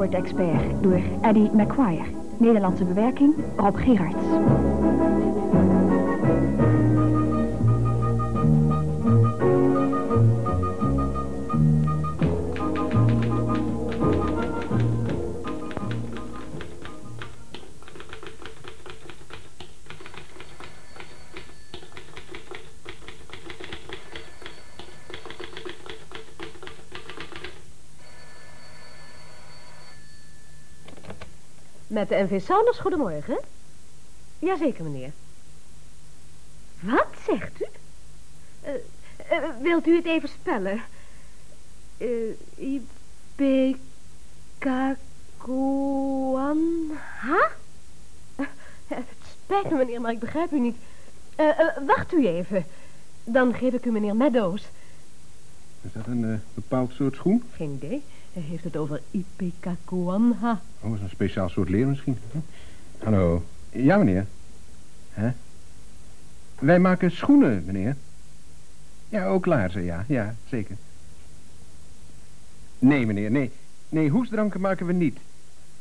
Export-expert door Eddie McQuire. Nederlandse bewerking Rob Gerards. Met de NV Saunders, goedemorgen. Jazeker, meneer. Wat zegt u? Eh, eh, wilt u het even spellen? Uh, I B K K N H? het spijt me, meneer, maar ik begrijp u niet. wacht u even. Dan geef ik u meneer Meadows. Is dat een bepaald soort schoen? Geen idee. Hij heeft het over Ipecacuanha. Oh, is een speciaal soort leer misschien. Hallo. Ja, meneer. Hè? Wij maken schoenen, meneer. Ja, ook laarzen, ja. Ja, zeker. Nee, meneer, nee. Nee, hoesdranken maken we niet.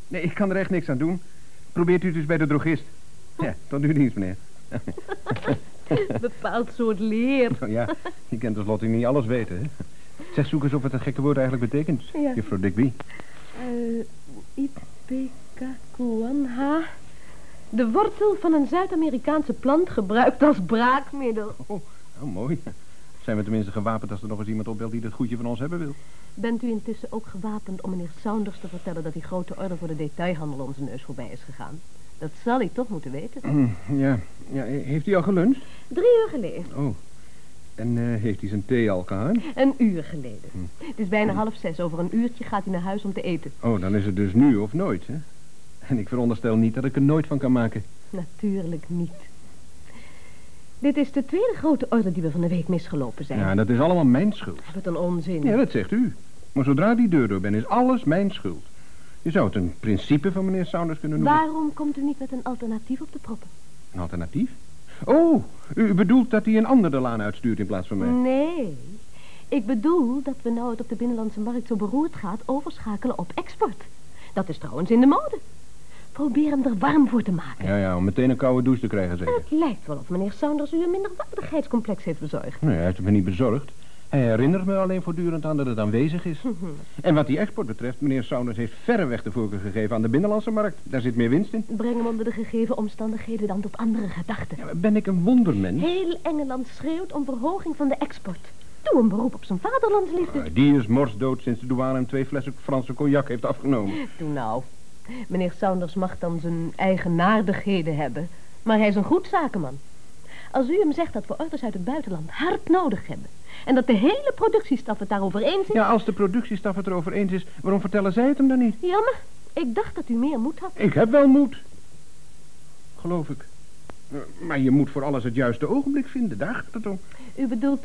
Nee, ik kan er echt niks aan doen. Probeert u het dus bij de drogist. Ja, tot uw dienst, meneer. Bepaald soort leer. Oh, ja, je kent tenslotte niet alles weten, hè? Zeg, zoek eens op wat dat gekke woord eigenlijk betekent, ja. juffrouw Digby. Uh, Ipecacuanha. De wortel van een Zuid-Amerikaanse plant gebruikt als braakmiddel. Oh, oh, mooi. Zijn we tenminste gewapend als er nog eens iemand opbelt die dat goedje van ons hebben wil? Bent u intussen ook gewapend om meneer Saunders te vertellen dat die grote orde voor de detailhandel om zijn neus voorbij is gegaan? Dat zal hij toch moeten weten. Ja, ja heeft hij al geluncht? Drie uur geleden. Oh, en uh, heeft hij zijn thee al gehad? Een uur geleden. Hm. Het is bijna half zes. Over een uurtje gaat hij naar huis om te eten. Oh, dan is het dus nu of nooit, hè? En ik veronderstel niet dat ik er nooit van kan maken. Natuurlijk niet. Dit is de tweede grote orde die we van de week misgelopen zijn. Ja, dat is allemaal mijn schuld. Wat een onzin. Ja, dat zegt u. Maar zodra die deur door ben, is alles mijn schuld. Je zou het een principe van meneer Saunders kunnen noemen. Waarom komt u niet met een alternatief op de proppen? Een alternatief? Oh, u bedoelt dat hij een ander de laan uitstuurt in plaats van mij? Nee. Ik bedoel dat we nou het op de binnenlandse markt zo beroerd gaat overschakelen op export. Dat is trouwens in de mode. Probeer hem er warm voor te maken. Ja, ja, om meteen een koude douche te krijgen, zeker. Het lijkt wel of meneer Saunders u een minderwaardigheidscomplex heeft bezorgd. Nee, hij heeft me niet bezorgd. Hij herinnert me alleen voortdurend aan dat het aanwezig is. en wat die export betreft, meneer Saunders heeft verreweg de voorkeur gegeven aan de binnenlandse markt. Daar zit meer winst in. Breng hem onder de gegeven omstandigheden dan tot andere gedachten. Ja, ben ik een wondermens? Heel Engeland schreeuwt om verhoging van de export. Doe een beroep op zijn vaderlandsliefde. Uh, die is morsdood sinds de douane hem twee flessen Franse cognac heeft afgenomen. Doe nou. Meneer Saunders mag dan zijn eigenaardigheden hebben. Maar hij is een goed zakenman. Als u hem zegt dat we orders uit het buitenland hard nodig hebben... En dat de hele productiestaf het daarover eens is? Ja, als de productiestaf het erover eens is, waarom vertellen zij het hem dan niet? Jammer. Ik dacht dat u meer moed had. Ik heb wel moed. Geloof ik. Maar je moet voor alles het juiste ogenblik vinden, daar gaat het om. U bedoelt,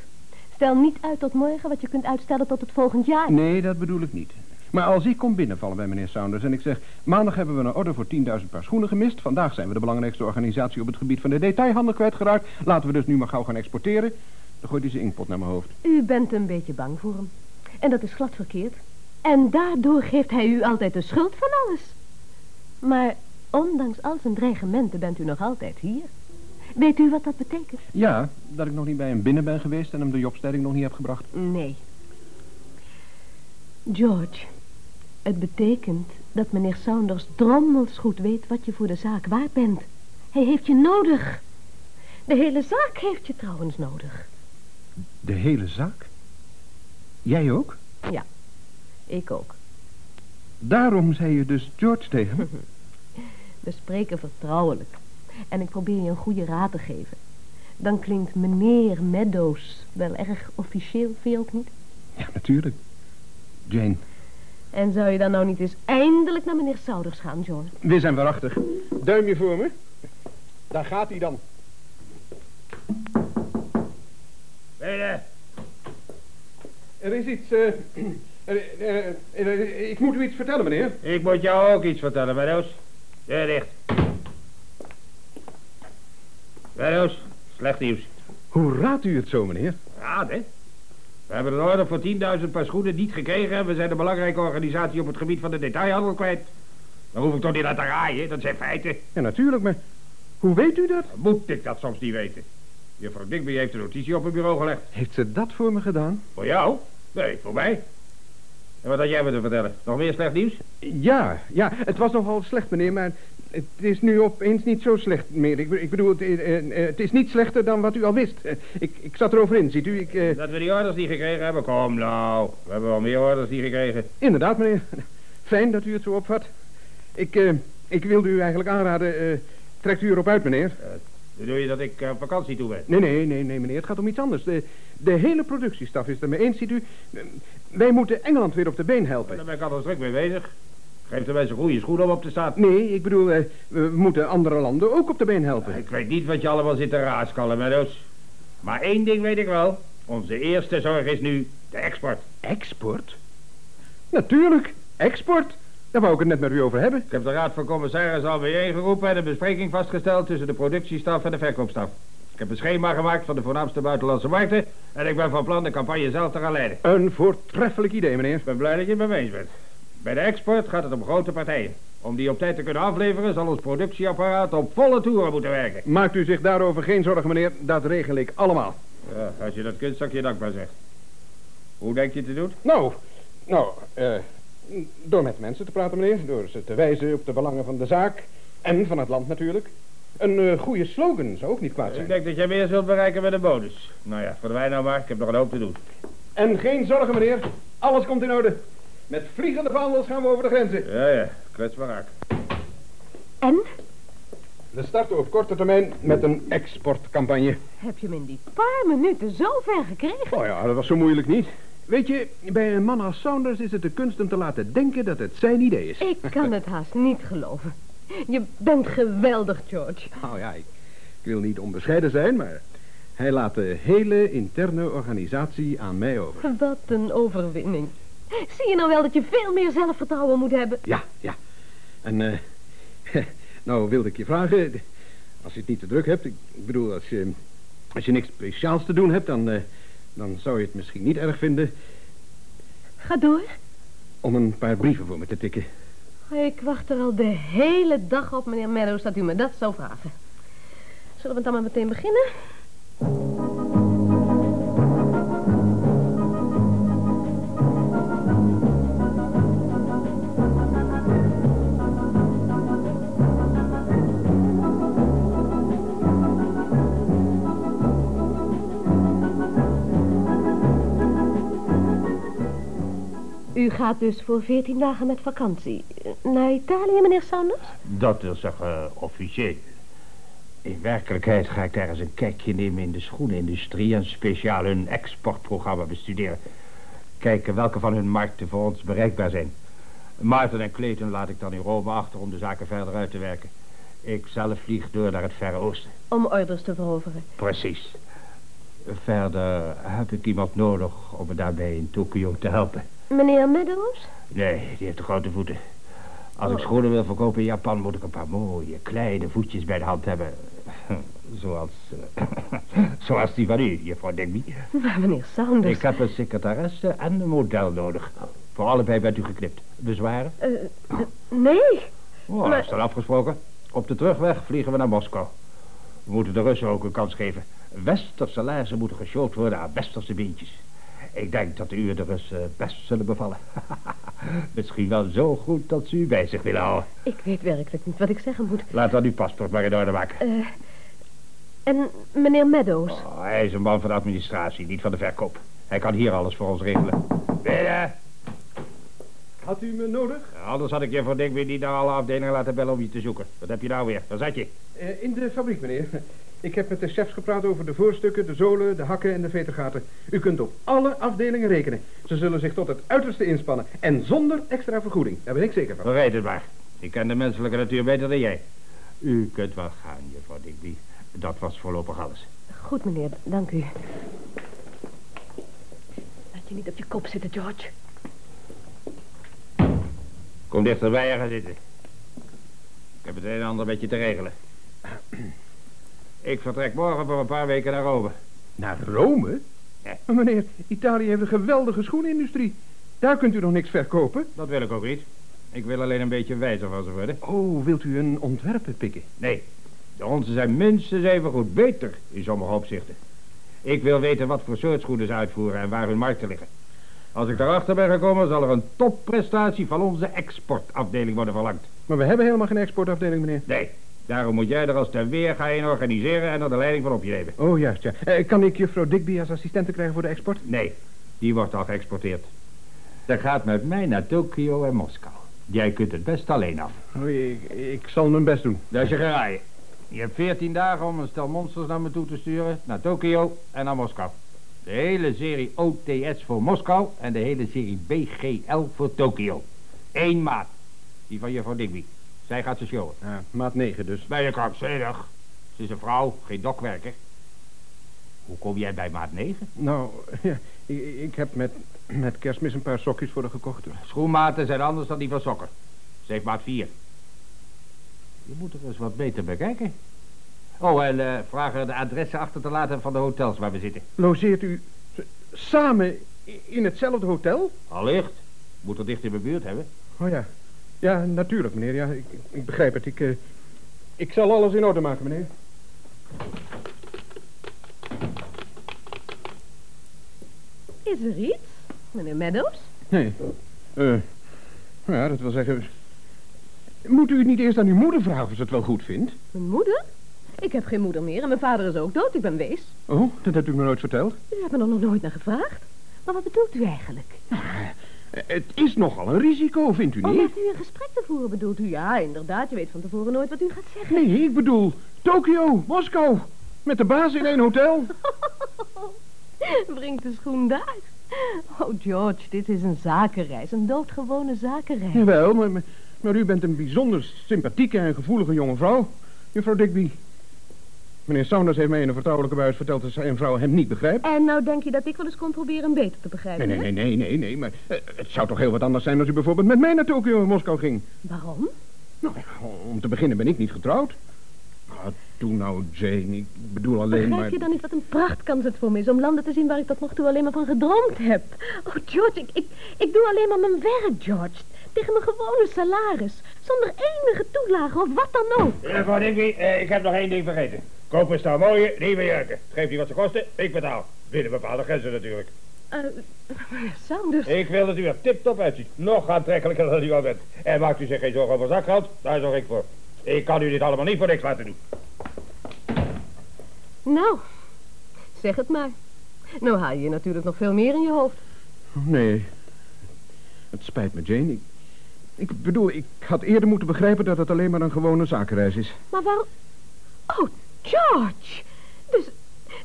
stel niet uit tot morgen wat je kunt uitstellen tot het volgend jaar? Nee, dat bedoel ik niet. Maar als ik kom binnenvallen bij meneer Saunders en ik zeg... maandag hebben we een order voor 10.000 paar schoenen gemist... vandaag zijn we de belangrijkste organisatie op het gebied van de detailhandel kwijtgeraakt... laten we dus nu maar gauw gaan exporteren... Hij zijn inkpot naar mijn hoofd. U bent een beetje bang voor hem. En dat is glad verkeerd. En daardoor geeft hij u altijd de schuld van alles. Maar ondanks al zijn dreigementen bent u nog altijd hier. Weet u wat dat betekent? Ja, dat ik nog niet bij hem binnen ben geweest en hem de jobstelling nog niet heb gebracht. Nee. George, het betekent dat meneer Saunders drommels goed weet wat je voor de zaak waard bent. Hij heeft je nodig. De hele zaak heeft je trouwens nodig. De hele zaak? Jij ook? Ja, ik ook. Daarom zei je dus George tegen We spreken vertrouwelijk. En ik probeer je een goede raad te geven. Dan klinkt meneer Meadows wel erg officieel, vind je ook niet? Ja, natuurlijk. Jane. En zou je dan nou niet eens eindelijk naar meneer Souders gaan, John? We zijn waarachtig. Duimje voor me. Daar gaat hij dan. Er is iets... Uh, uh, ik moet u iets vertellen, meneer. Ik moet jou ook iets vertellen, Meadows. Deur dicht. Meadows, slecht nieuws. Hoe raadt u het zo, meneer? Raad, hè? We hebben een order voor 10.000 paar schoenen niet gekregen... en we zijn een belangrijke organisatie op het gebied van de detailhandel kwijt. Dan hoef ik toch niet aan te raaien, dat zijn feiten. Ja, natuurlijk, maar hoe weet u dat? Moet ik dat soms niet weten? Juffrouw Digby heeft een notitie op mijn bureau gelegd. Heeft ze dat voor me gedaan? Voor jou? Nee, voor mij. En wat had jij me te vertellen? Nog meer slecht nieuws? Ja, ja, het was nogal slecht, meneer, maar het is nu opeens niet zo slecht meer. Ik, ik bedoel, het, eh, eh, het is niet slechter dan wat u al wist. Eh, Ik, ik zat erover in, ziet u. Ik, eh, Dat we die orders niet gekregen hebben? Kom nou, we hebben wel meer orders niet gekregen. Inderdaad, meneer. Fijn dat u het zo opvat. Ik, eh, ik wilde u eigenlijk aanraden, trekt u erop uit, meneer. Bedoel je dat ik eh, op vakantie toe ben? Nee, nee, nee, nee, meneer, het gaat om iets anders. De, de hele productiestaf is het er mee eens, ziet u. Wij moeten Engeland weer op de been helpen. Daar ben ik al druk mee bezig. Geef de mensen goede schoenen om op te staan. Nee, ik bedoel, eh, we moeten andere landen ook op de been helpen. Ik weet niet wat je allemaal zit te raaskallen, Meadows. Maar één ding weet ik wel. Onze eerste zorg is nu de export. Export? Natuurlijk, export. Daar wou ik het net met u over hebben. Ik heb de raad van commissarissen al bijeengeroepen en een bespreking vastgesteld tussen de productiestaf en de verkoopstaf. Ik heb een schema gemaakt van de voornaamste buitenlandse markten en ik ben van plan de campagne zelf te gaan leiden. Een voortreffelijk idee, meneer. Ik ben blij dat je het met me eens bent. Bij de export gaat het om grote partijen. Om die op tijd te kunnen afleveren zal ons productieapparaat op volle toeren moeten werken. Maakt u zich daarover geen zorgen, meneer. Dat regel ik allemaal. Ja, als je dat kunt, zal ik je dankbaar zeggen. Hoe denk je te doen? Nou, nou, eh, door met mensen te praten, meneer. Door ze te wijzen op de belangen van de zaak. En van het land natuurlijk. Een eh, goede slogan zou ook niet kwaad Ik zijn. denk dat jij meer zult bereiken met een bonus. Nou ja, verdwijn nou maar. Ik heb nog een hoop te doen. En geen zorgen, meneer. Alles komt in orde. Met vliegende vaandels gaan we over de grenzen. Ja, ja. Kwets maar raak. En? We starten op korte termijn met een exportcampagne. Heb je hem in die paar minuten zo ver gekregen? Oh ja, dat was zo moeilijk niet. Weet je, bij een man als Saunders is het de kunst om te laten denken dat het zijn idee is. Ik kan het haast niet geloven. Je bent geweldig, George. Nou ja, ik, ik wil niet onbescheiden zijn, maar hij laat de hele interne organisatie aan mij over. Wat een overwinning. Zie je nou wel dat je veel meer zelfvertrouwen moet hebben? Ja, ja. En, eh, nou wilde ik je vragen, als je het niet te druk hebt, ik ik bedoel, als je, als je niks speciaals te doen hebt, dan, eh, dan zou je het misschien niet erg vinden Ga door. om een paar brieven voor me te tikken. Ik wacht er al de hele dag op, meneer Meadows, dat u me dat zou vragen. Zullen we dan maar meteen beginnen? U gaat dus voor veertien dagen met vakantie. Naar Italië, meneer Sanders? Dat wil zeggen officieel. In werkelijkheid ga ik ergens een kijkje nemen in de schoenindustrie... en speciaal hun exportprogramma bestuderen. Kijken welke van hun markten voor ons bereikbaar zijn. Maarten en Clayton laat ik dan in Rome achter om de zaken verder uit te werken. Ik zelf vlieg door naar het Verre Oosten. Om orders te veroveren. Precies. Verder heb ik iemand nodig om me daarbij in Tokio te helpen. Meneer Meadows? Nee, die heeft de grote voeten. Als ik Oh. schoenen wil verkopen in Japan, moet ik een paar mooie, kleine voetjes bij de hand hebben. Zoals, eh, zoals die van u, juffrouw Digby. Maar meneer Sanders... Ik heb een secretaresse en een model nodig. Voor allebei bent u geknipt. Bezwaren? Eh, nee. Oh, Maar- dat is dan afgesproken. Op de terugweg vliegen we naar Moskou. We moeten de Russen ook een kans geven. Westerse laarzen moeten geshowd worden aan westerse beentjes. Ik denk dat de u de Russen best zullen bevallen. Misschien wel zo goed dat ze u bij zich willen houden. Ik weet werkelijk niet wat ik zeggen moet. Laat dan uw paspoort maar in orde maken. Eh, en meneer Meadows? Oh, hij is een man van de administratie, niet van de verkoop. Hij kan hier alles voor ons regelen. Binnen! Had u me nodig? Anders had ik je voor Digby niet naar alle afdelingen laten bellen om je te zoeken. Wat heb je nou weer? Waar zat je? Eh, in de fabriek, meneer. Ik heb met de chefs gepraat over de voorstukken, de zolen, de hakken en de vetergaten. U kunt op alle afdelingen rekenen. Ze zullen zich tot het uiterste inspannen. En zonder extra vergoeding. Daar ben ik zeker van. Vergeet het maar. Ik ken de menselijke natuur beter dan jij. U kunt wel gaan, juffrouw Digby. Dat was voorlopig alles. Goed, meneer. Dank u. Laat je niet op je kop zitten, George. Kom dichterbij en ga zitten. Ik heb het een en ander met je te regelen. Ik vertrek morgen voor een paar weken naar Rome. Naar Rome? Maar meneer, Italië heeft een geweldige schoenindustrie. Daar kunt u nog niks verkopen. Dat wil ik ook niet. Ik wil alleen een beetje wijzer van ze worden. Oh, wilt u een ontwerpen pikken? Nee, de onze zijn minstens even goed beter in sommige opzichten. Ik wil weten wat voor soort schoenen ze uitvoeren en waar hun markten liggen. Als ik daarachter ben gekomen, zal er een topprestatie van onze exportafdeling worden verlangd. Maar we hebben helemaal geen exportafdeling, meneer. Nee, daarom moet jij er als ter weer gaan in organiseren en er de leiding van op je nemen. Oh, juist, ja. Eh, kan ik juffrouw Digby als assistente krijgen voor de export? Nee, die wordt al geëxporteerd. Dat gaat met mij naar Tokio en Moskou. Jij kunt het best alleen af. Oh, ik, ik zal mijn best doen. Dat is je geraaien. Je hebt veertien dagen om een stel monsters naar me toe te sturen, naar Tokio en naar Moskou. De hele serie OTS voor Moskou en de hele serie BGL voor Tokio. Eén maat. Die van juffrouw Digby. Zij gaat ze showen. Ja, maat 9 dus. Ben je krankzinnig? Ze is een vrouw, geen dokwerker. Hoe kom jij bij maat 9? Nou, ja, ik, ik heb met, met kerstmis een paar sokjes voor haar gekocht. Schoenmaten zijn anders dan die van sokken. Ze heeft maat 4. Je moet er eens wat beter bekijken. Oh, en eh, vraag de adressen achter te laten van de hotels waar we zitten. Logeert u samen in hetzelfde hotel? Allicht. Moet er dicht in mijn buurt hebben. Oh ja. Ja, natuurlijk, meneer. Ja, ik, ik begrijp het. Ik, eh, ik zal alles in orde maken, meneer. Is er iets, meneer Meadows? Nee. Eh, ja, dat wil zeggen... Moet u het niet eerst aan uw moeder vragen of ze het wel goed vindt? Mijn moeder? Ik heb geen moeder meer en mijn vader is ook dood. Ik ben wees. Oh, dat hebt u me nooit verteld. U hebt me er nog nooit naar gevraagd. Maar wat bedoelt u eigenlijk? Eh, Het is nogal een risico, vindt u Om niet? met u een gesprek te voeren bedoelt u? Ja, inderdaad. Je weet van tevoren nooit wat u gaat zeggen. Nee, ik bedoel Tokio, Moskou. Met de baas in één hotel. Brengt de schoen daar. Oh, George, dit is een zakenreis. Een doodgewone zakenreis. Jawel, maar, maar, maar u bent een bijzonder sympathieke en gevoelige jonge vrouw, juffrouw Digby. Meneer Saunders heeft mij in een vertrouwelijke buis verteld dat zijn vrouw hem niet begrijpt. En nou denk je dat ik wel eens kon proberen hem beter te begrijpen, Nee, nee, hè? nee, nee, nee, nee, maar eh, het zou toch heel wat anders zijn als u bijvoorbeeld met mij naar Tokio en Moskou ging. Waarom? Nou, ja, om te beginnen ben ik niet getrouwd. Ah, toen nou, Jane, ik bedoel alleen Begrijp maar... je dan niet wat een prachtkans het voor me is om landen te zien waar ik tot nog toe alleen maar van gedroomd heb? Oh, George, ik, ik, ik doe alleen maar mijn werk, George. Tegen mijn gewone salaris. Zonder enige toelage of wat dan ook. Juffrouw Digby, eh, ik heb nog één ding vergeten. Koop een stel mooie, nieuwe jurken. Geef die wat ze kosten, ik betaal. Binnen bepaalde grenzen natuurlijk. Eh, Saunders. Ik wil dat u er tip-top uitziet. Nog aantrekkelijker dan u al bent. En maakt u zich geen zorgen over zakgeld, daar zorg ik voor. Ik kan u dit allemaal niet voor niks laten doen. Nou, zeg het maar. Nou haal je natuurlijk nog veel meer in je hoofd. Nee, het spijt me, Jane. Ik, ik bedoel, ik had eerder moeten begrijpen dat het alleen maar een gewone zakenreis is. Maar waarom... Oh, George. Dus,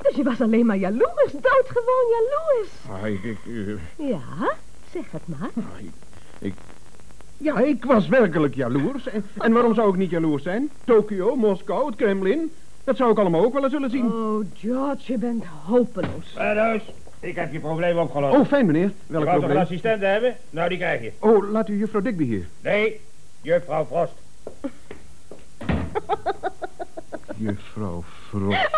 dus je was alleen maar jaloers. Doodgewoon jaloers. Ah, ik, ik, eh, Ja, zeg het maar. ah, ik, ik- ja, ik was werkelijk jaloers. En, en waarom zou ik niet jaloers zijn? Tokio, Moskou, het Kremlin. Dat zou ik allemaal ook wel eens willen zien. Oh, George, je bent hopeloos. Meadows, ik heb je probleem opgelost. Oh, fijn, meneer. je Welk wou toch een probleem? assistente hebben? Nou, die krijg je. Oh, laat u juffrouw Digby hier. Nee, juffrouw Frost. Juffrouw Frost.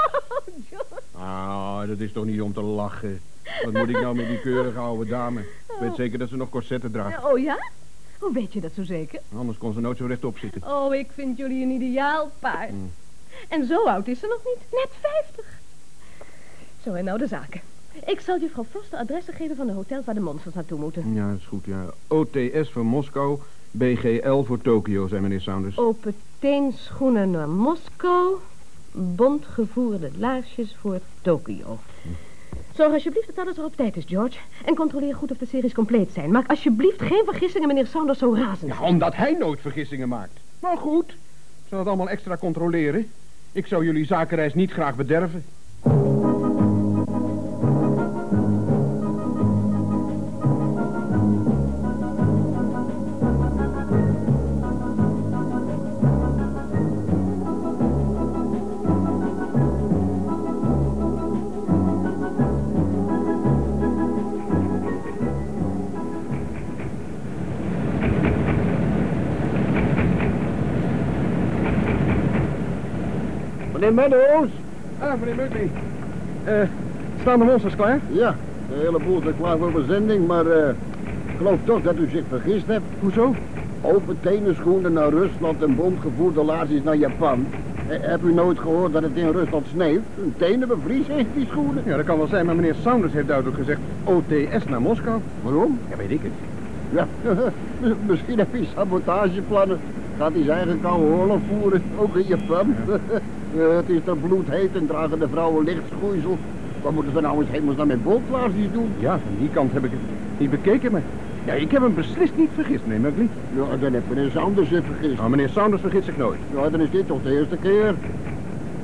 Ah, dat is toch niet om te lachen. Wat moet ik nou met die keurige oude dame? Ik weet zeker dat ze nog corsetten draagt. Oh ja? Hoe weet je dat zo zeker? Anders kon ze nooit zo rechtop zitten. Oh, ik vind jullie een ideaal paar. Mm. En zo oud is ze nog niet. Net vijftig. Zo, en nou de zaken. Ik zal juffrouw Frost de adressen geven van de hotels waar de monsters naartoe moeten. Ja, dat is goed, ja. OTS voor Moskou, BGL voor Tokio, zei meneer Saunders. Open teenschoenen naar Moskou. Bondgevoerde laarsjes voor Tokio. Zorg alsjeblieft dat alles er op tijd is, George. En controleer goed of de series compleet zijn. Maak alsjeblieft geen vergissingen, meneer Saunders, zo razend. Ja, omdat hij nooit vergissingen maakt. Maar goed, ik zal het allemaal extra controleren. Ik zou jullie zakenreis niet graag bederven. Meneer Meadows. Ah, meneer Murphy. Eh, Staan de monsters klaar? Ja, de hele boel is klaar voor verzending, maar eh, ik geloof toch dat u zich vergist hebt. Hoezo? Open tenenschoenen naar Rusland en bondgevoerde laarsjes naar Japan. Eh, heb u nooit gehoord dat het in Rusland sneeuwt? Hun tenen bevriezen heeft die schoenen. Ja, dat kan wel zijn, maar meneer Saunders heeft duidelijk gezegd OTS naar Moskou. Waarom? Ja, weet ik het. Ja, misschien heb hij sabotageplannen. Gaat hij zijn eigen koude oorlog voeren, ook in Japan. het is er bloedheet en dragen de vrouwen lichtschoeisel. Wat moeten ze nou eens hemelsnaam met bolplaatsjes doen? Ja, van die kant heb ik het niet bekeken, maar... Ja, ik heb hem beslist niet vergist, meneer McLean. Ja, dan heb meneer Sanders zich vergist. Nou, meneer Saunders vergist zich nooit. Ja, dan is dit toch de eerste keer.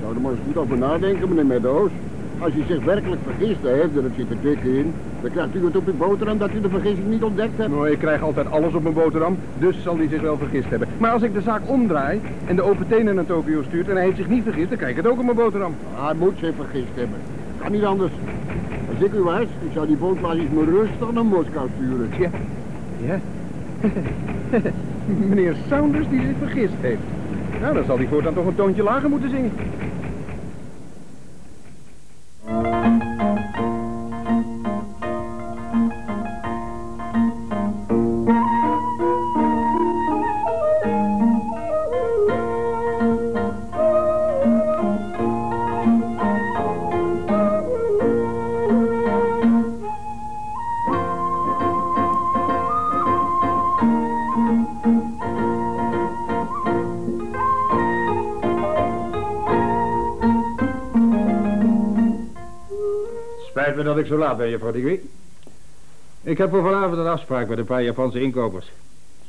Zou er maar eens goed over nadenken, meneer Meadows. Als u zich werkelijk vergist heeft, het zit er dik in, dan krijgt u het op uw boterham dat u de vergissing niet ontdekt hebt. Nou, ik krijg altijd alles op mijn boterham, dus zal hij zich wel vergist hebben. Maar als ik de zaak omdraai en de open tenen naar Tokio stuurt en hij heeft zich niet vergist, dan krijg ik het ook op mijn boterham. Hij moet zich vergist hebben. Kan niet anders. Als ik u was, ik zou die bootplaatjes maar rustig naar Moskou sturen. Ja. Ja. meneer Saunders die zich vergist heeft. Nou, dan zal hij voortaan toch een toontje lager moeten zingen. Ik zo laat ben, juffrouw Digby. Ik heb voor vanavond een afspraak met een paar Japanse inkopers.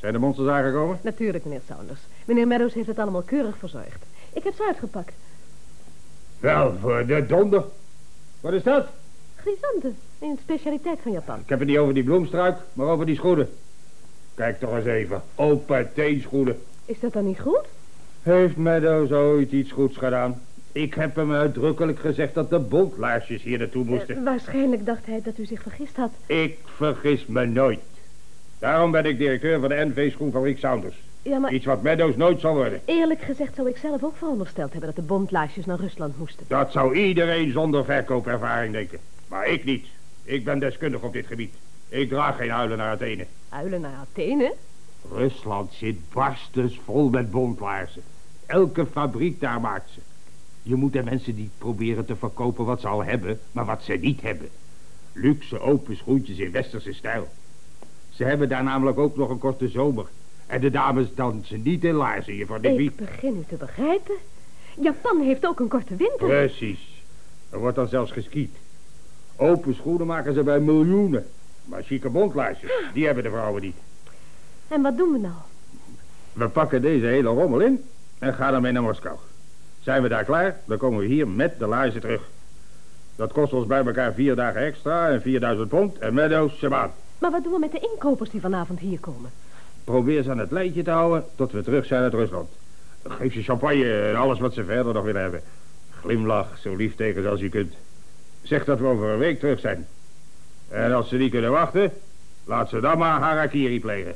Zijn de monsters aangekomen? Natuurlijk, meneer Saunders. Meneer Meadows heeft het allemaal keurig verzorgd. Ik heb ze uitgepakt. Wel, voor de donder. Wat is dat? Chrysanten, een specialiteit van Japan. Ik heb het niet over die bloemstruik, maar over die schoenen. Kijk toch eens even. Open teenschoenen. Is dat dan niet goed? Heeft Meadows ooit iets goeds gedaan? Ik heb hem uitdrukkelijk gezegd dat de bontlaarsjes hier naartoe moesten. Eh, waarschijnlijk dacht hij dat u zich vergist had. Ik vergis me nooit. Daarom ben ik directeur van de NV Schoenfabriek Sounders. Ja, maar Iets wat Meadows nooit zal worden. eerlijk gezegd zou ik zelf ook verondersteld hebben dat de bondlaarsjes naar Rusland moesten. Dat zou iedereen zonder verkoopervaring denken. Maar ik niet. Ik ben deskundig op dit gebied. Ik draag geen huilen naar Athene. Uilen naar Athene? Rusland zit barstens vol met bondlaarzen. Elke fabriek daar maakt ze. Je moet de mensen niet proberen te verkopen wat ze al hebben, maar wat ze niet hebben. Luxe open schoentjes in westerse stijl. Ze hebben daar namelijk ook nog een korte zomer. En de dames dansen niet in laarzen, juffrouw Digby. Ik begin u te begrijpen. Japan heeft ook een korte winter. Precies. Er wordt dan zelfs geskiet. Open schoenen maken ze bij miljoenen. Maar chique bondlaarsjes, die hebben de vrouwen niet. En wat doen we nou? We pakken deze hele rommel in en gaan ermee naar Moskou. Zijn we daar klaar, dan komen we hier met de laarzen terug. Dat kost ons bij elkaar vier dagen extra en 4000 pond en Meadows Shaban. Maar wat doen we met de inkopers die vanavond hier komen? Probeer ze aan het lijntje te houden tot we terug zijn uit Rusland. Geef ze champagne en alles wat ze verder nog willen hebben. Glimlach zo lief tegen ze als je kunt. Zeg dat we over een week terug zijn. En als ze niet kunnen wachten, laat ze dan maar harakiri plegen.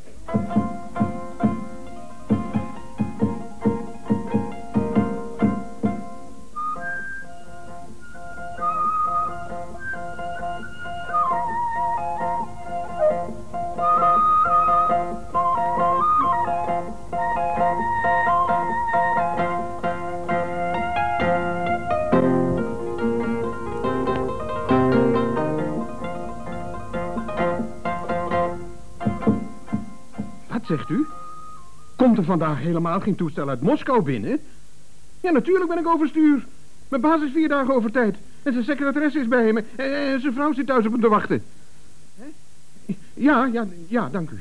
Zegt u? Komt er vandaag helemaal geen toestel uit Moskou binnen? Ja, natuurlijk ben ik overstuur. Mijn baas is vier dagen over tijd. En zijn secretaresse is bij hem. En, en zijn vrouw zit thuis op hem te wachten. Hè? Ja, ja, ja, dank u.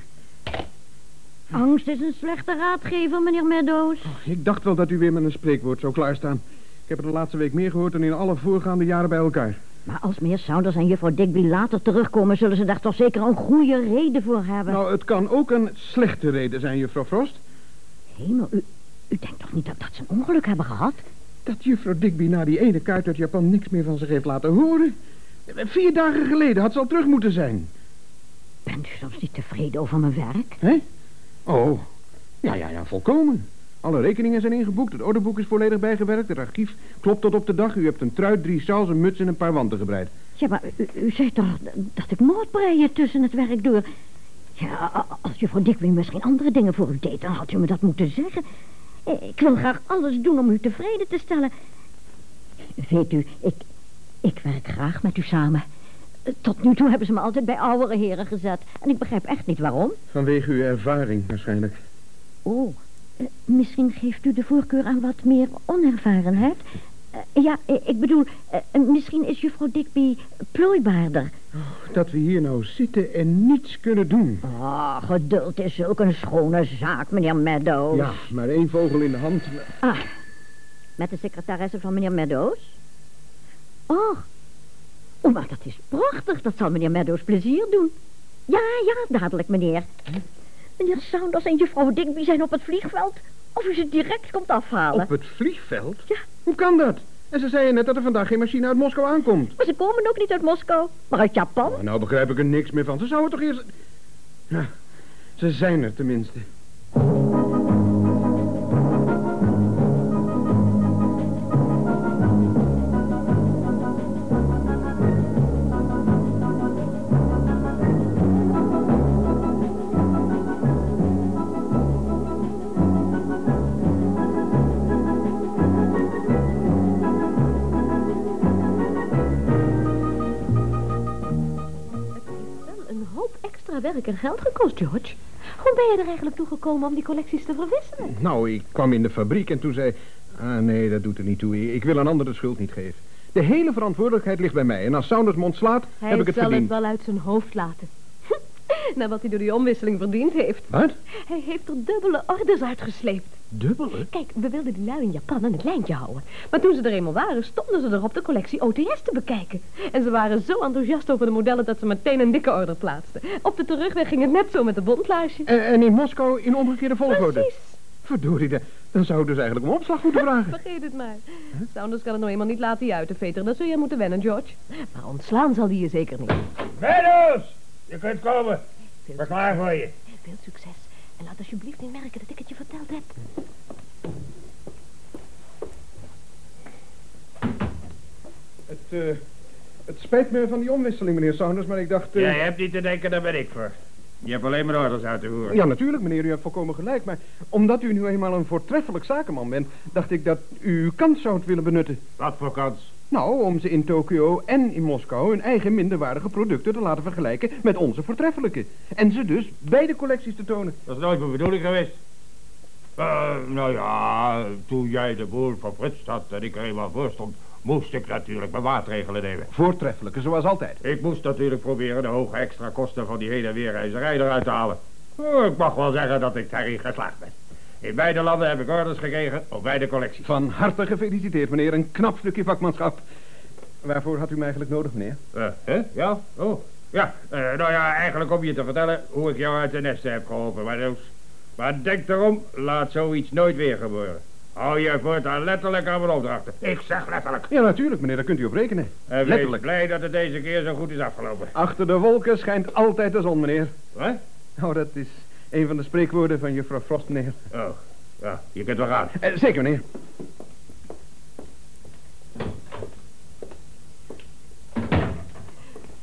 Angst is een slechte raadgever, meneer Meadows. Ik dacht wel dat u weer met een spreekwoord zou klaarstaan. Ik heb het de laatste week meer gehoord dan in alle voorgaande jaren bij elkaar. Maar als meneer Saunders en juffrouw Digby later terugkomen... zullen ze daar toch zeker een goede reden voor hebben. Nou, het kan ook een slechte reden zijn, juffrouw Frost. Hemel, u, u denkt toch niet dat, dat ze een ongeluk hebben gehad? Dat juffrouw Digby na die ene kaart uit Japan niks meer van zich heeft laten horen. Vier dagen geleden had ze al terug moeten zijn. Bent u soms niet tevreden over mijn werk? Hè? Oh, ja, ja, ja, volkomen. Alle rekeningen zijn ingeboekt, het orderboek is volledig bijgewerkt, het archief klopt tot op de dag. U hebt een trui, drie sjaals, een muts en een paar wanten gebreid. Ja, maar u, u zei toch dat ik moordbreien tussen het werk door... Ja, als juffrouw Digby misschien andere dingen voor u deed... dan had u me dat moeten zeggen. Ik wil graag alles doen om u tevreden te stellen. Weet u, ik, ik werk graag met u samen. Tot nu toe hebben ze me altijd bij oudere heren gezet. En ik begrijp echt niet waarom. Vanwege uw ervaring waarschijnlijk. Oh, misschien geeft u de voorkeur aan wat meer onervarenheid. Eh, ja, eh, ik bedoel, eh, misschien is juffrouw Digby plooibaarder. Dat we hier nou zitten en niets kunnen doen. Ah, geduld is zulke een schone zaak, meneer Meadows. Ja, maar één vogel in de hand. Ah, met de secretaresse van meneer Meadows? Oh, oh, maar dat is prachtig. Dat zal meneer Meadows plezier doen. Ja, ja, dadelijk, meneer. Meneer Saunders en juffrouw Digby zijn op het vliegveld. Of u ze direct komt afhalen. Op het vliegveld? Ja. Hoe kan dat? En ze zeiden net dat er vandaag geen machine uit Moskou aankomt. Maar ze komen ook niet uit Moskou, maar uit Japan. Oh, nou begrijp ik er niks meer van. Ze zouden toch eerst... Ja, ze zijn er tenminste. Werk en geld gekost, George. Hoe ben je er eigenlijk toe gekomen om die collecties te verwisselen? Nou, ik kwam in de fabriek en toen zei... Ah, nee, dat doet er niet toe. Ik wil een ander de schuld niet geven. De hele verantwoordelijkheid ligt bij mij. En als Saunders mond slaat, Hij heb ik het zal verdiend. het wel uit zijn hoofd laten. Na wat hij door die omwisseling verdiend heeft. Wat? Hij heeft er dubbele orders uitgesleept. Dubbele? Kijk, we wilden die lui in Japan aan het lijntje houden. Maar toen ze er eenmaal waren, stonden ze erop de collectie OTS te bekijken. En ze waren zo enthousiast over de modellen dat ze meteen een dikke order plaatsten. Op de terugweg ging het net zo met de bondlaasje. En, en in Moskou in omgekeerde volgorde? Precies. Verdorie, dan- dan zou ik dus eigenlijk om opslag moeten vragen. Vergeet het maar. Sounders kan het nou eenmaal niet laten je uit te veteren. Dat zul je moeten wennen, George. Maar ontslaan zal die je zeker niet. Meadows, je kunt komen. Ik ben klaar voor je. Veel succes. En laat alsjeblieft niet merken dat ik het je verteld heb. Het, eh, het spijt me van die omwisseling, meneer Saunders, maar ik dacht... eh, Jij hebt niet te denken, daar ben ik voor. Je hebt alleen maar orders uit te voeren. Ja, natuurlijk, meneer, u hebt volkomen gelijk. Maar omdat u nu eenmaal een voortreffelijk zakenman bent... dacht ik dat u uw kans zou willen benutten. Wat voor kans? Nou, om ze in Tokio en in Moskou hun eigen minderwaardige producten te laten vergelijken met onze voortreffelijke. En ze dus beide collecties te tonen. Dat is nooit mijn bedoeling geweest. Eh, nou ja, toen jij de boel verprutst had en ik er eenmaal voor stond, moest ik natuurlijk mijn maatregelen nemen. Voortreffelijke, zoals altijd. Ik moest natuurlijk proberen de hoge extra kosten van die heen en weer reizerij eruit te halen. Oh, ik mag wel zeggen dat ik daarin geslaagd ben. In beide landen heb ik orders gekregen op beide collecties. Van harte gefeliciteerd, meneer. Een knap stukje vakmanschap. Waarvoor had u mij eigenlijk nodig, meneer? Eh, hè? Ja? Oh. Ja, eh, nou ja, eigenlijk om je te vertellen hoe ik jou uit de nesten heb geholpen, maar Maar denk erom, laat zoiets nooit weer gebeuren. Hou je voortaan letterlijk aan mijn opdrachten. Ik zeg letterlijk. Ja, natuurlijk, meneer. Daar kunt u op rekenen. En wees Letterlijk. blij dat het deze keer zo goed is afgelopen. Achter de wolken schijnt altijd de zon, meneer. Wat? Nou, dat is een van de spreekwoorden van juffrouw Frost, meneer. Oh, ja, je kunt wel gaan. Eh, zeker, meneer.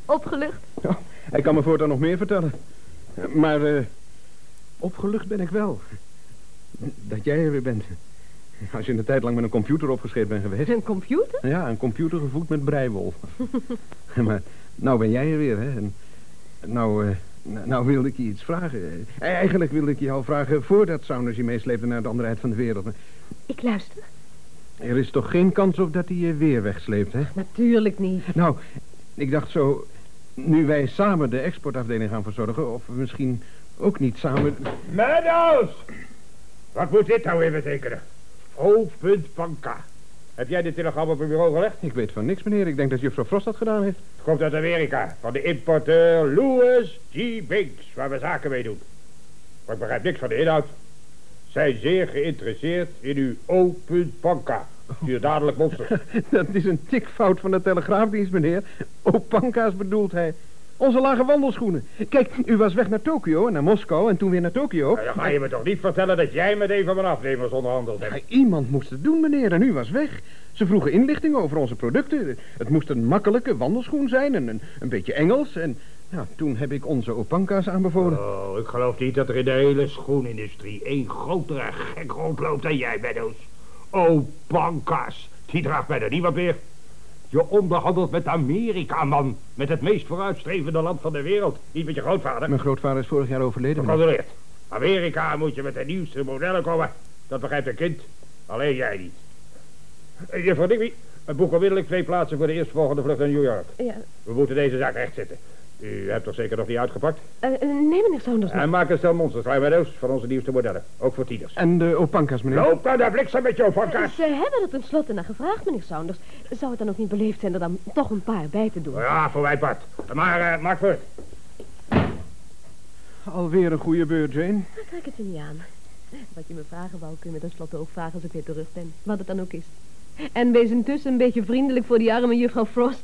Opgelucht? Ja, hij kan me voortaan nog meer vertellen. Maar eh, opgelucht ben ik wel. Dat jij er weer bent. Als je een tijd lang met een computer opgeschreven bent geweest. Een computer? Ja, een computer gevoed met breiwol. maar nou ben jij er weer, hè. En, nou, eh, nou, nou wilde ik je iets vragen. Eh, Eigenlijk wilde ik je al vragen voordat Saunders je meesleepte naar de andere eind van de wereld. Ik luister. er is toch geen kans op dat hij je weer wegsleept, hè? Natuurlijk niet. Nou, ik dacht zo, nu wij samen de exportafdeling gaan verzorgen, of misschien ook niet samen... Meadows! Wat moet dit nou weer betekenen? O.Panka. Heb jij dit telegram op uw bureau gelegd? Ik weet van niks, meneer. Ik denk dat juffrouw Frost dat gedaan heeft. Het komt uit Amerika, van de importeur Louis G. Binks, waar we zaken mee doen. Maar ik begrijp niks van de inhoud. Zij zeer geïnteresseerd in uw O.Panka. Stuur dadelijk monster. dat is een tikfout van de telegraafdienst, meneer. Opanka's bedoelt hij. Onze lage wandelschoenen. Kijk, u was weg naar Tokio en naar Moskou en toen weer naar Tokio. Nou, dan ga je me toch niet vertellen dat jij met een van mijn afnemers onderhandeld hebt. Ja, iemand moest het doen, meneer, en u was weg. Ze vroegen inlichting over onze producten. Het moest een makkelijke wandelschoen zijn en een, een beetje Engels. En ja, toen heb ik onze Opanka's aanbevolen. Oh, ik geloof niet dat er in de hele schoenindustrie één grotere gek rondloopt dan jij, Meadows. Oh, Pankas, die draagt bijna niemand meer. Je onderhandelt met Amerika, man. Met het meest vooruitstrevende land van de wereld. Niet met je grootvader. Mijn grootvader is vorig jaar overleden. Gecontroleerd. Amerika moet je met de nieuwste modellen komen. Dat begrijpt een kind. Alleen jij niet. Eh, Juffrouw Digby, boek onmiddellijk twee plaatsen voor de eerstvolgende vlucht naar New York. Ja. We moeten deze zaak rechtzetten. U hebt toch zeker nog niet uitgepakt? Eh, eh, nee, meneer Saunders. En maak een stel monsters, Meadows, van onze nieuwste modellen. Ook voor tieners. En de Opanka's, meneer. Loop naar de bliksem met jou, Pankas. Ze hebben er tenslotte naar gevraagd, meneer Saunders. Zou het dan ook niet beleefd zijn er dan toch een paar bij te doen? Ja, voor mijn part. Maar uh, maak voort. Alweer een goede beurt, Jane. Dan trek het er niet aan. Wat je me vragen wou, kun je me tenslotte ook vragen als ik weer terug ben. Wat het dan ook is. En wees intussen een beetje vriendelijk voor die arme juffrouw Frost.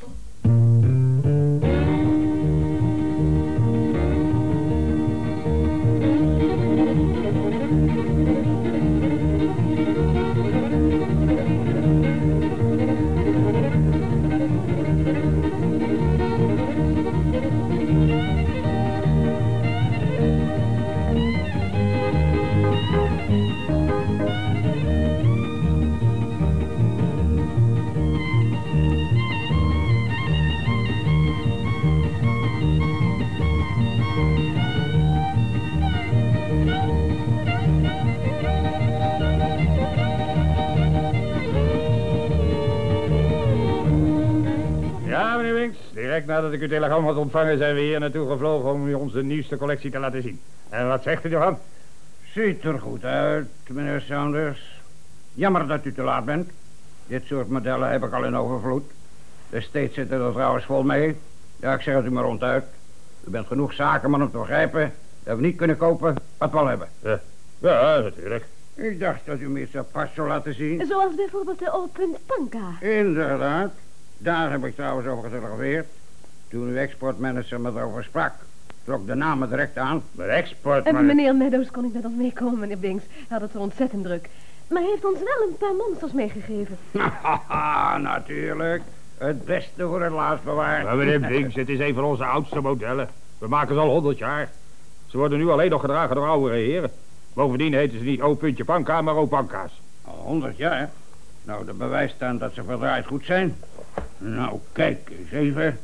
Nadat ik uw telegram had ontvangen zijn we hier naartoe gevlogen om u onze nieuwste collectie te laten zien. En wat zegt u ervan? Ziet er goed uit, meneer Saunders. Jammer dat u te laat bent. Dit soort modellen heb ik al in overvloed. De steeds zitten er trouwens vol mee. Ja, ik zeg het u maar ronduit. U bent genoeg zakenman om te begrijpen dat we niet kunnen kopen wat we al hebben. Ja, ja natuurlijk. Ik dacht dat u me iets apart zou laten zien. Zoals bijvoorbeeld de Open Panka. Inderdaad. Daar heb ik trouwens over getelegrafeerd. Toen uw exportmanager me erover sprak, trok de namen direct aan. Met export, Eh, maar... meneer Meadows kon niet met ons meekomen, meneer Binks. Hij had het zo ontzettend druk. Maar hij heeft ons wel een paar monsters meegegeven. Haha, natuurlijk. Het beste voor het laatst bewaard. Maar meneer Binks, het is een van onze oudste modellen. We maken ze al honderd jaar. Ze worden nu alleen nog gedragen door oudere heren. Bovendien heten ze niet O-puntje panka, maar O-panka's. Al honderd jaar? Nou, dat bewijst dan dat ze verdraaid goed zijn. Nou, kijk eens even.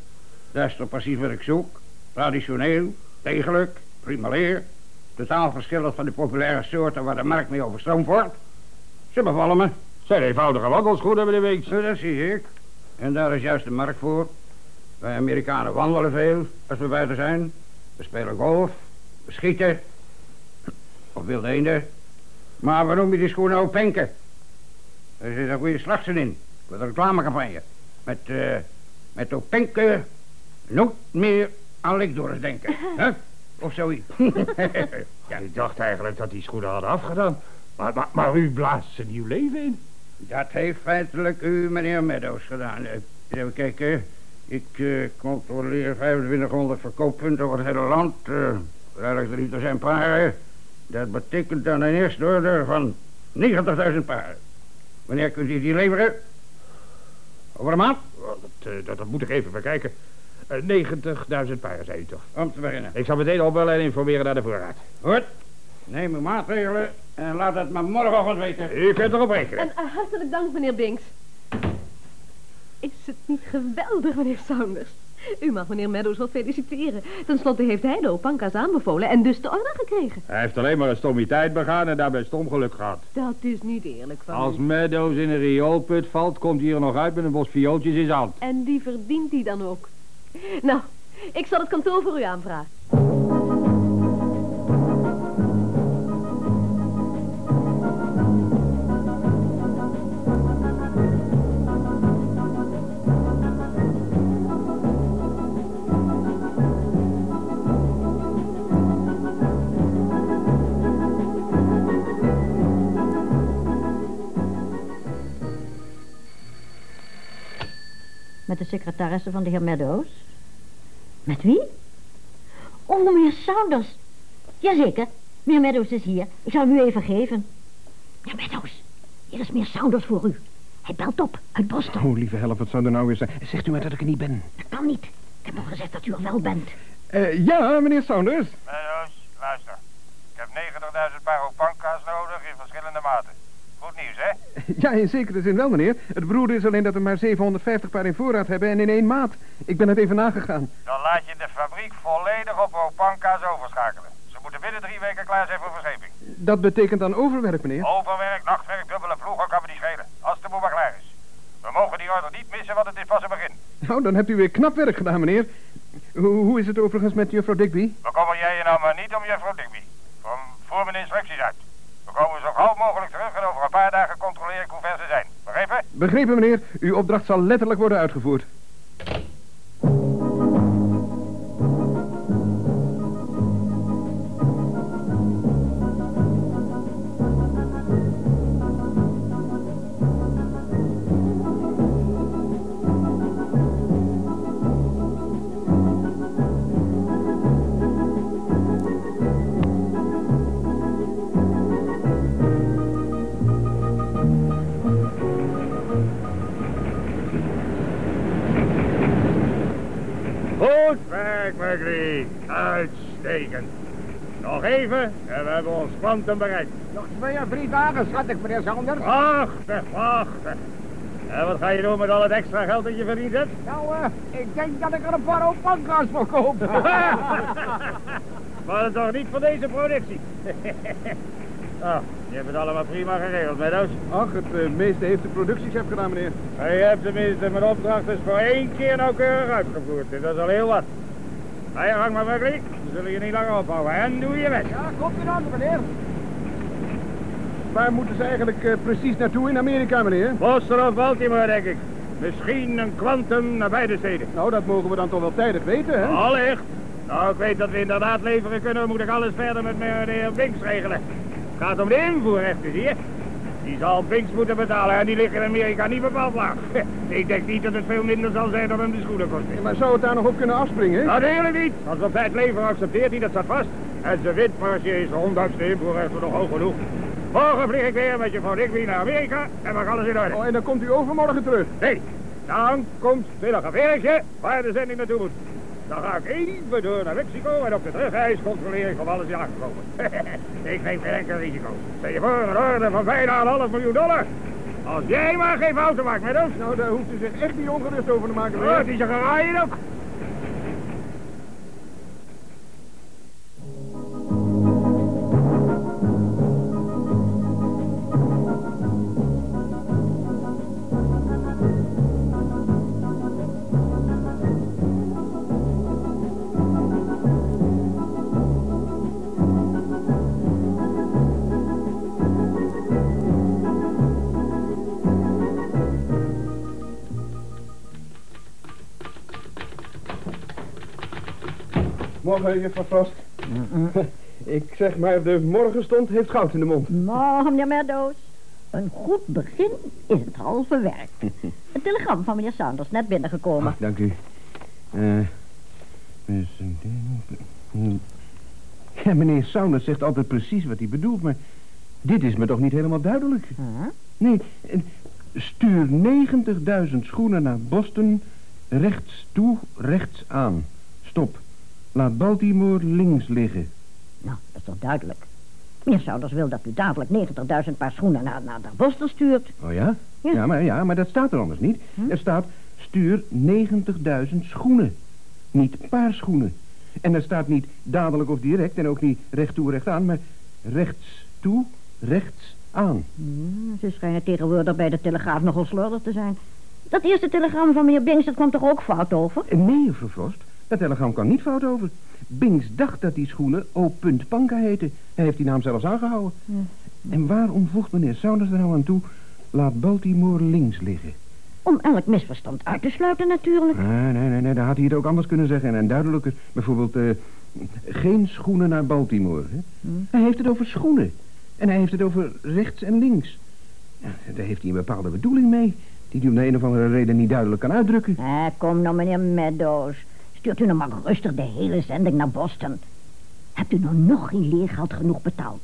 Dat is toch precies wat ik zoek. Traditioneel, degelijk, prima leer. Totaal verschillend van de populaire soorten waar de markt mee overstroomd wordt. Ze bevallen me. Zijn eenvoudige wandelschoenen, meneer Binks. Nou, dat zie ik. En daar is juist de markt voor. Wij Amerikanen wandelen veel als we buiten zijn. We spelen golf, we schieten. Of wilde eenden. Maar waarom je die schoenen ook penken? Er zit een goede slagzin in. Voor de reclamecampagne. Met, eh, met ook penken nooit meer aan denken. hè? Of zoiets. Ja, ik dacht eigenlijk dat die schoenen hadden afgedaan. Maar, maar, maar u blaast een nieuw leven in. Dat heeft feitelijk u, meneer Meadows, gedaan. Eh, Even kijken. Ik eh, controleer 2500 verkooppunten over het hele land. Uh, eigenlijk er niet er zijn paren. Dat betekent dan een eerste order van 90.000 paren. Wanneer kunt u die leveren? Over een maand? Oh, Dat, eh, dat, dat moet ik even bekijken. Eh 90.000 paren, zei u toch? Om te beginnen. Ik zal meteen opbellen en informeren naar de voorraad. Goed. Neem uw maatregelen en laat het me morgenochtend weten. U kunt erop rekenen. En eh, hartelijk dank, meneer Binks. Is het niet geweldig, meneer Saunders? U mag meneer Meadows wel feliciteren. Ten slotte heeft hij de Opanka's aanbevolen en dus de order gekregen. Hij heeft alleen maar een stommiteit begaan en daarbij stom geluk gehad. Dat is niet eerlijk van Als. Meadows in een rioolput valt, komt hij er nog uit met een bos viooltjes in zijn hand. En die verdient hij dan ook. Nou, ik zal het kantoor voor u aanvragen. Met de secretaresse van de heer Meadows. Met wie? Oh, meneer Saunders. Jazeker, meneer Meadows is hier. Ik zal hem u even geven. Meneer Meadows, hier is meneer Saunders voor u. Hij belt op, uit Boston. Oh, lieve help, wat zou er nou weer zijn? Zegt u maar dat ik er niet ben. Dat kan niet. Ik heb nog gezegd dat u er wel bent. Eh, ja, meneer Saunders. Meadows, luister. Ik heb 90.000 paar opanka's nodig in verschillende maten. Nieuws, hè? Ja, in zekere zin wel, meneer. Het beroerde is alleen dat we maar 750 paar in voorraad hebben en in één maat. Ik ben het even nagegaan. Dan laat je de fabriek volledig op opanka's overschakelen. Ze moeten binnen drie weken klaar zijn voor verscheping. Dat betekent dan overwerk, meneer. Overwerk, nachtwerk, dubbele ploegen kan me niet schelen. Als de boel maar klaar is. We mogen die order niet missen, want het is pas een begin. Nou, dan hebt u weer knap werk gedaan, meneer. Hoe, hoe is het overigens met juffrouw Digby? Bekommer jij je nou maar niet om juffrouw Digby. Van voer mijn instructies uit. We komen zo gauw mogelijk een paar dagen controleer ik hoe ver ze zijn. Begrepen? Begrepen, meneer. Uw opdracht zal letterlijk worden uitgevoerd. Goed werk, Mercury. Uitstekend. Nog even en we hebben ons kwantum bereikt. Nog twee of drie dagen, schat ik, meneer Saunders. Prachtig, prachtig. En wat ga je doen met al het extra geld dat je verdiend hebt? Nou, eh, ik denk dat ik er een paar opanka's voor koop. maar toch niet voor deze productie. oh, je hebt het allemaal prima geregeld, Meadows. Ach, het eh, meeste heeft de productiechef gedaan, meneer. En je hebt tenminste mijn opdracht dus voor één keer nauwkeurig uitgevoerd. En dat is al heel wat. Ga je gang maar, Mercury. We zullen je niet langer ophouden. En doe je weg. ja, komt in orde, meneer. Waar moeten ze eigenlijk eh, precies naartoe in Amerika, meneer? Boston of Baltimore, denk ik. Misschien een kwantum naar beide steden. Nou, dat mogen we dan toch wel tijdig weten, hè? Allicht. Nou, ik weet dat we inderdaad leveren kunnen, moet ik alles verder met meneer Binks regelen. Het gaat om de invoerrechten, zie je? Die zal Binks moeten betalen en die liggen in Amerika niet bepaald laag. Ik denk niet dat het veel minder zal zijn dan hem de schoenen kost. Maar zou het daar nog op kunnen afspringen? Natuurlijk niet. Als we op tijd leveren, accepteert hij, dat staat vast. En zijn windmarge is ondanks de invoerrechten nog hoog genoeg. Morgen vlieg ik weer met je van Rigby naar Amerika en we gaan alles in orde. Oh, en dan komt u overmorgen terug. Nee, dan komt een veertje waar de zending naartoe moet. Dan ga ik even door naar Mexico en op de terugreis controleer ik of alles is aangekomen. ik neem geen enkel risico. Stel je voor een orde van bijna een half miljoen dollar. Als jij maar geen fouten maakt met ons. Nou, daar hoeft u zich echt niet ongerust over te maken, Oh, het is geraaien ook. Morgen, juffrouw Frost. Ik zeg maar, de morgenstond heeft goud in de mond. Nou, meneer Meadows. Een goed begin is het halve werk. Een telegram van meneer Saunders, net binnengekomen. Dank u. Eh... dus, eh, ja, meneer Saunders zegt altijd precies wat hij bedoelt, maar... Dit is me toch niet helemaal duidelijk. Huh? Nee, eh, stuur 90.000 schoenen naar Boston, rechts toe, rechts aan. Stop. Laat Baltimore links liggen. Nou, dat is toch duidelijk. Meneer Saunders wil dat u dadelijk 90.000 paar schoenen naar, naar, naar Boston stuurt. Oh ja? Ja. Ja, maar, ja, maar dat staat er anders niet. Hm? Er staat, stuur 90.000 schoenen. Niet paar schoenen. En er staat niet dadelijk of direct en ook niet recht toe, recht aan, maar rechts toe, rechts aan. Hmm, ze schijnen tegenwoordig bij de Telegraaf nogal slordig te zijn. Dat eerste telegram van meneer Binks, dat kwam toch ook fout over? Eh, Nee, Frost. Dat telegram kan niet fout over. Binks dacht dat die schoenen O. Panka heten. Hij heeft die naam zelfs aangehouden. Ja. En waarom voegt meneer Saunders er nou aan toe... laat Baltimore links liggen? Om elk misverstand uit te sluiten natuurlijk. Nee, nee, nee, nee, daar had hij het ook anders kunnen zeggen. En duidelijker, bijvoorbeeld... eh, geen schoenen naar Baltimore. Hè? Hij heeft het over schoenen. En hij heeft het over rechts en links. Ja, daar heeft hij een bepaalde bedoeling mee... die hij om de een of andere reden niet duidelijk kan uitdrukken. Eh, kom nou, meneer Meadows. Stuurt u nou maar rustig de hele zending naar Boston. Hebt u nou nog geen leergeld genoeg betaald?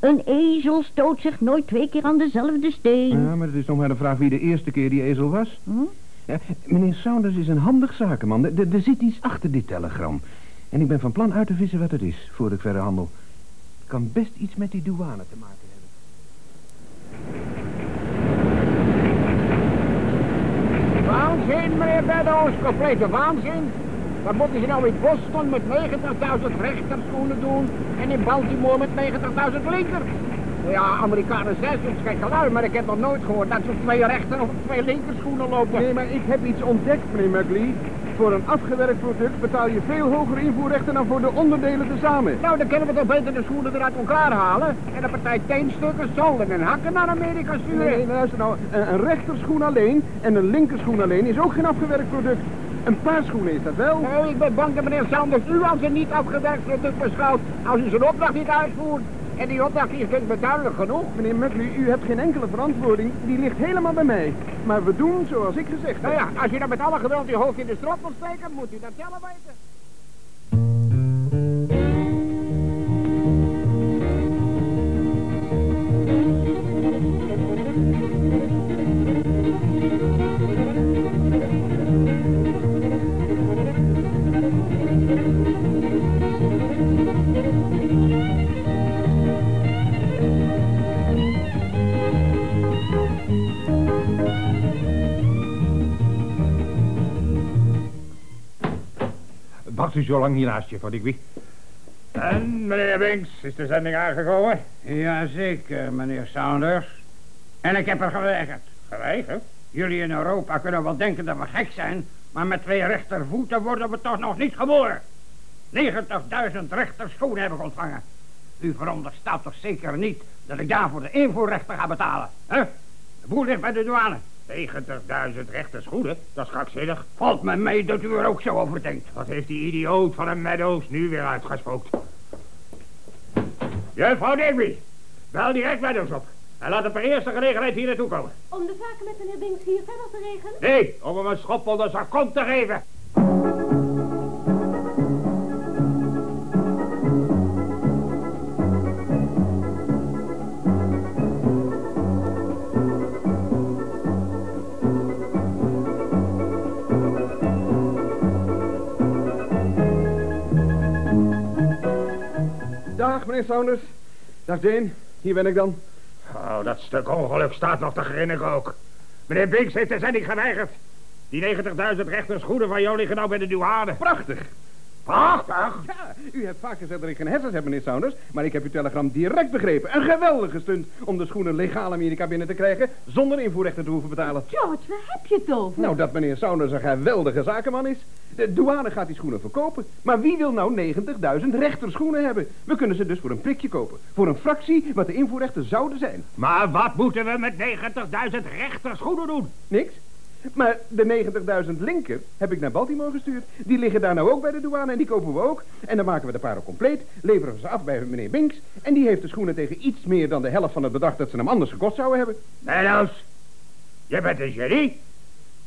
Een ezel stoot zich nooit twee keer aan dezelfde steen. Ja, maar het is nog maar de vraag wie de eerste keer die ezel was. Hm? Ja, meneer Saunders is een handig zakenman. Er zit iets achter dit telegram. En ik ben van plan uit te vissen wat het is, voor ik verder handel. Het kan best iets met die douane te maken hebben. Waanzin, meneer Beddoes, complete waanzin. Wat moeten ze nou in Boston met 90.000 rechterschoenen doen en in Baltimore met 90.000 linker? Ja, Amerikanen zijn soms gek gelui, maar ik heb nog nooit gehoord dat ze op twee rechter of twee linkerschoenen lopen. Nee, maar ik heb iets ontdekt, meneer Muggley. Voor een afgewerkt product betaal je veel hogere invoerrechten dan voor de onderdelen tezamen. Nou, dan kunnen we toch beter de schoenen weer uit elkaar halen en een partij teenstukken, zolen en hakken naar Amerika sturen. Nee, nee, luister nou. Een, een rechterschoen alleen en een linkerschoen alleen is ook geen afgewerkt product. Een paar schoenen is dat wel. Nee, ik ben bang dat meneer Sanders u als een niet afgewerkt product beschouwt als u zijn opdracht niet uitvoert. En die opdracht is denk ik me duidelijk genoeg. Meneer Muggley, u hebt geen enkele verantwoording. Die ligt helemaal bij mij. Maar we doen zoals ik gezegd heb. Nou ja, als je dan met alle geweld uw hoofd in de strop wil steken, moet u dat zelf weten. Wacht u zo lang hier naast je, Van Digby. En, meneer Binks, is de zending aangekomen? Jazeker, meneer Saunders. En ik heb er geweigerd. Geweigerd? Jullie in Europa kunnen wel denken dat we gek zijn, maar met twee rechtervoeten worden we toch nog niet geboren. 90.000 rechterschoenen heb ik ontvangen. U veronderstelt toch zeker niet dat ik daarvoor de invoerrechter ga betalen, hè? De boel ligt bij de douane. 90.000 rechte schoenen? Dat is krankzinnig. Valt me mee dat u er ook zo over denkt. Wat heeft die idioot van een Meadows nu weer uitgespookt? Juffrouw Digby, bel direct Meadows op. En laat hem per eerste gelegenheid hier naartoe komen. Om de zaken met meneer Binks hier verder te regelen? Nee, om hem een schop onder zijn kont te geven. Dag, meneer Saunders. Dag, Dane. Hier ben ik dan. Oh, dat stuk ongeluk staat nog te grinniken ook. Meneer Binks heeft de zending geweigerd. Die 90.000 rechter schoenen van jou liggen nou bij de douane. Prachtig. Prachtig. Ja, u hebt vaak gezegd dat ik geen hersens heb, meneer Saunders. Maar ik heb uw telegram direct begrepen. Een geweldige stunt om de schoenen legaal Amerika binnen te krijgen... zonder invoerrechten te hoeven betalen. George, waar heb je het over? Nou, dat meneer Saunders een geweldige zakenman is. De douane gaat die schoenen verkopen. Maar wie wil nou 90.000 rechterschoenen hebben? We kunnen ze dus voor een prikje kopen. Voor een fractie wat de invoerrechten zouden zijn. Maar wat moeten we met 90.000 rechter schoenen doen? Niks. Maar de 90.000 linker heb ik naar Baltimore gestuurd. Die liggen daar nou ook bij de douane en die kopen we ook. En dan maken we de paren compleet, leveren we ze af bij meneer Binks... en die heeft de schoenen tegen iets meer dan de helft van het bedrag dat ze hem anders gekost zouden hebben. Meadows, je bent een genie.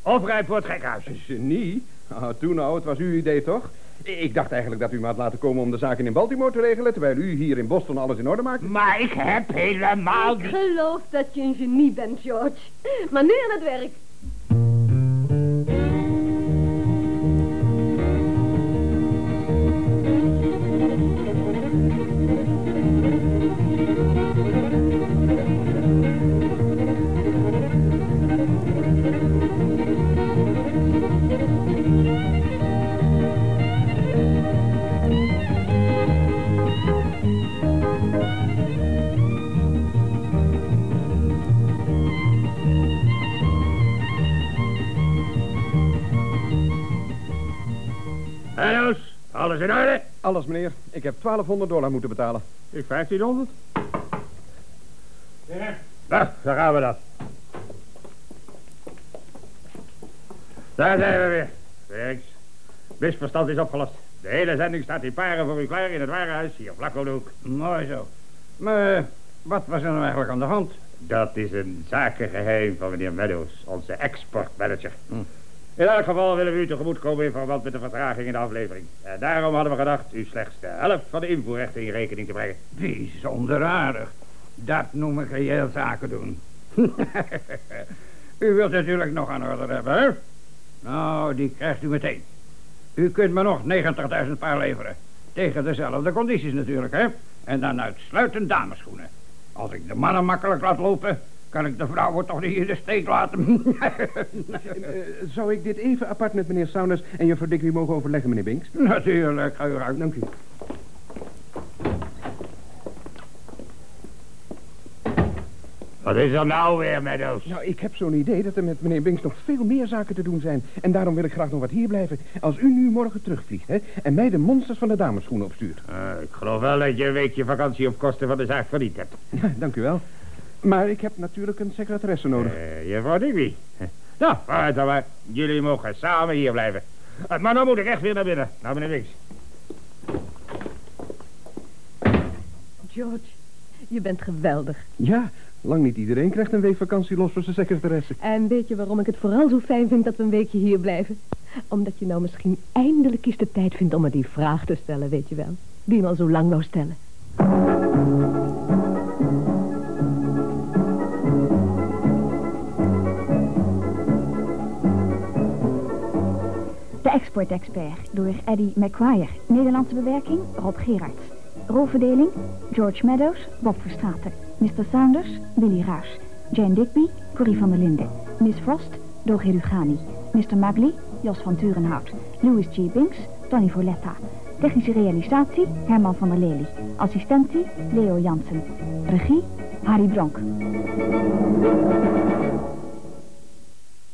Of rijp voor het gekhuis. Een genie? Ah, toen nou, het was uw idee toch? Ik dacht eigenlijk dat u me had laten komen om de zaken in Baltimore te regelen... terwijl u hier in Boston alles in orde maakt. Maar ik heb helemaal Ik geloof dat je een genie bent, George. Maar nu aan het werk. Alles in orde? Alles, meneer. Ik heb 1200 dollar moeten betalen. Ik 1500. Nou, daar gaan we dan. Daar zijn we weer. Thanks. Misverstand is opgelost. De hele zending staat in paren voor u klaar in het warenhuis hier vlak om de hoek. Mooi zo. Maar eh, wat was er nou eigenlijk aan de hand? Dat is een zakengeheim van meneer Meadows, onze exportmanager. Hm. In elk geval willen we u tegemoetkomen in verband met de vertraging in de aflevering. En daarom hadden we gedacht u slechts de helft van de invoerrechten in rekening te brengen. Bijzonder aardig. Dat noem ik reëel zaken doen. u wilt natuurlijk nog aan orde hebben, hè? Nou, die krijgt u meteen. U kunt me nog 90.000 paar leveren. Tegen dezelfde condities natuurlijk, hè? En dan uitsluitend dameschoenen. Als ik de mannen makkelijk laat lopen, kan ik de vrouwen toch niet in de steek laten. Eh, zou ik dit even apart met meneer Saunders en juffrouw Dickie mogen overleggen, meneer Binks? natuurlijk, ga u gang. Dank u. Wat is er nou weer, Meadows? Nou, ik heb zo'n idee dat er met meneer Binks nog veel meer zaken te doen zijn. En daarom wil ik graag nog wat hier blijven. Als u nu morgen terugvliegt, hè, en mij de monsters van de damesschoenen opstuurt. Eh, ik geloof wel dat je een weekje vakantie op kosten van de zaak verdiend hebt. Ja, dank u wel. Maar ik heb natuurlijk een secretaresse nodig. Uh, juffrouw Digby. Nou, vooruit dan maar. Jullie mogen samen hier blijven. Uh, maar dan moet ik echt weer naar binnen. Naar meneer Winks. George, je bent geweldig. Ja, lang niet iedereen krijgt een week vakantie los voor zijn secretaresse. En weet je waarom ik het vooral zo fijn vind dat we een weekje hier blijven? Omdat je nou misschien eindelijk eens de tijd vindt om me die vraag te stellen, weet je wel. Die me al zo lang wou stellen. Export-expert door Eddie McQuire. Nederlandse bewerking Rob Gerards. Rolverdeling George Meadows, Bob Verstraeten. Mr. Saunders, Willy Ruys. Jane Digby, Corrie van der Linden. Miss Frost, Doge Lugani. Mr. Magley, Jos van Turenhout. Louis G. Binks, Tony Voletta. Technische realisatie, Herman van der Lely. Assistentie, Leo Jansen. Regie, Harry Bronk.